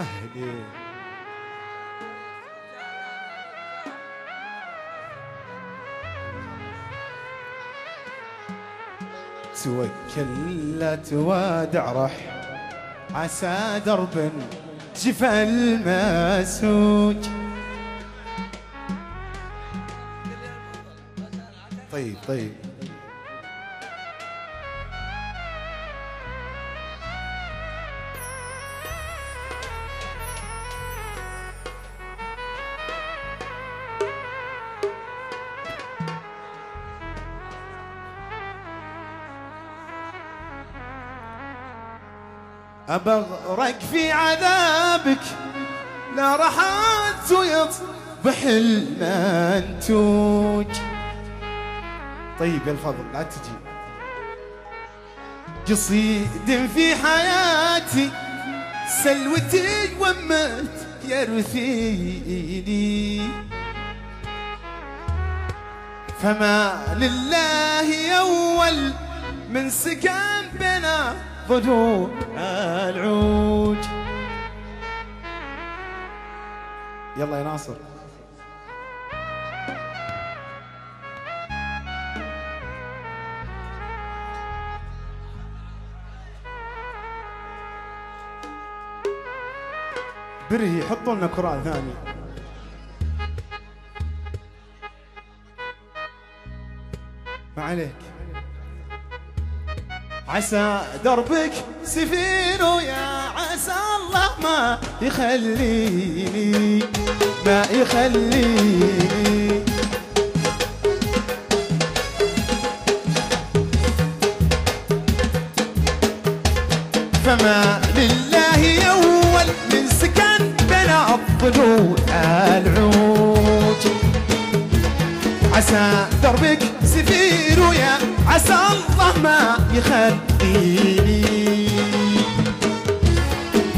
أهلي توكلت وادع رح عسى درب جفا المسوج طيب طيب. أبغرق في عذابك لا رحت ويصبح المنتوج طيب يا الفضل لا تجي. قصيد في حياتي سلوتي ومت يرثيني. فما لله أول من سكن بنا ضجوع العوج يلا يا ناصر. برهي حطوا لنا كرة ثاني ما عليك. عسى دربك سفير ويا عسى الله ما يخليني ما يخليني. ما يخليني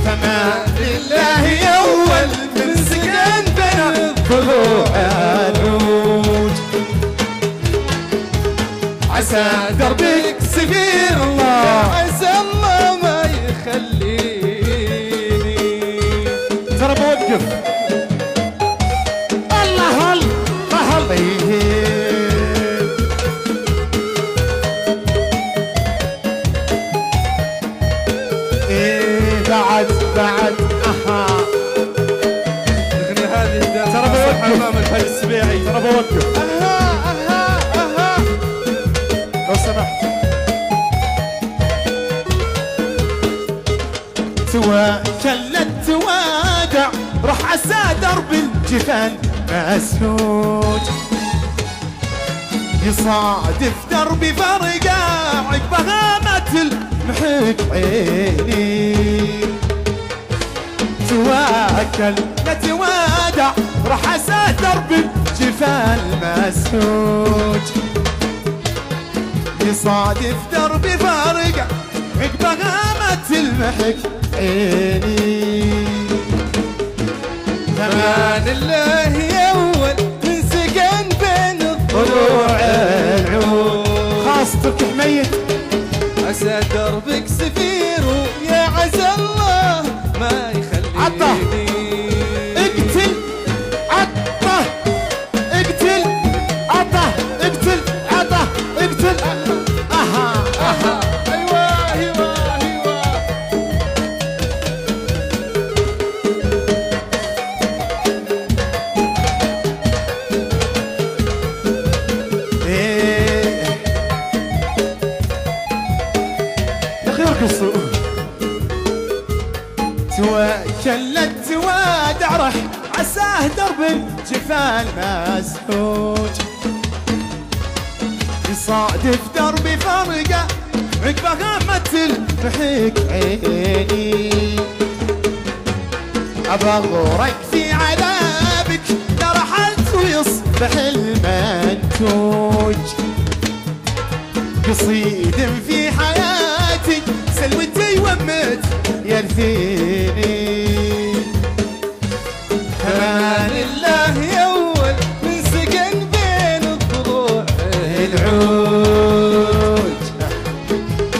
فما لله أول من سكن بين ضلوع العوج عسى دربك سفير الله. عسى الله ما يخليني. ترى بوقف بعد. أها. الاغنية هذه ترى بوقف. امام الحي السبيعي ترى بوقف أها أها أها. لو سمحت. توكلت توادع راح عسى درب الجفن مسهوج يصادف دربي فرقة عقبها ما تلمحك عيني تواكل نتوادع راح عسى درب الجفن مسهوج يصادف دربي فارقة عقبها ما تلمحك عيني. أمان الله اول من سكن بين الضلوع العود خاصتك حميد عسى دربك سفير ارقصوا توكلت توادع رح عساه درب جفال مسحوج. يصادف دربي فرقة عقبها ما تلمحك عيني. أبغرك في عذابك لا رحلت ويصبح المنتوج. قصيد في حياتي ومت يرثيني أمان الله اول من سكن بين الضلوع العوج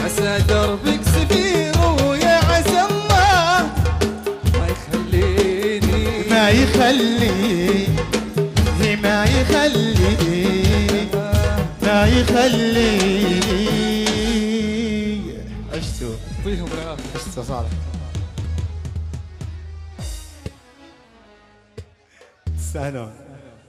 عسى دربك سفير ويا عسى الله ما يخليني. ما يخلي. ما يخلي. ما يخلي. يعطيهم العافيه عشتوا صالح تستاهلون